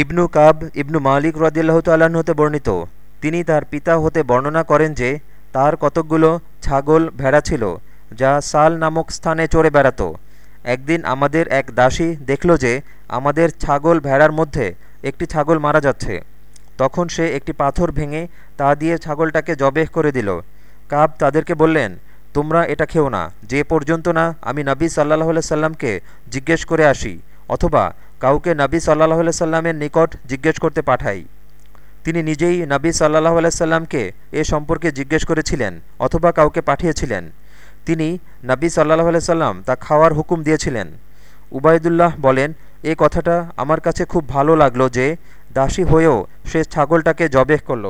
ইবনু কাব, ইবনু মালিক রদিয়াল্লাহ তাল্লাহ্ন হতে বর্ণিত। তিনি তার পিতা হতে বর্ণনা করেন যে, তার কতকগুলো ছাগল ভেড়া ছিল, যা সাল নামক স্থানে চড়ে বেড়াত। একদিন আমাদের এক দাসী দেখল যে, আমাদের ছাগল ভেড়ার মধ্যে একটি ছাগল মারা যাচ্ছে। তখন সে একটি পাথর ভেঙে তা দিয়ে ছাগলটাকে জবেহ করে দিল। কাব তাদেরকে বললেন, তোমরা এটা খেও না, যে পর্যন্ত না আমি নবী সাল্লাহ সাল্লামকে জিজ্ঞেস করে আসি, অথবা কাউকে নবী সাল্লাহ সাল্লামের নিকট জিজ্ঞেস করতে পাঠাই। তিনি নিজেই নবী সাল্লাহ সাল্লামকে এ সম্পর্কে জিজ্ঞেস করেছিলেন অথবা কাউকে পাঠিয়েছিলেন। তিনি নবী সাল্লাহ সাল্লাম তা খাওয়ার হুকুম দিয়েছিলেন। উবায়দুল্লাহ বলেন, এ কথাটা আমার কাছে খুব ভালো লাগল যে দাসী হয়েও সে ছাগলটাকে জবেহ করল।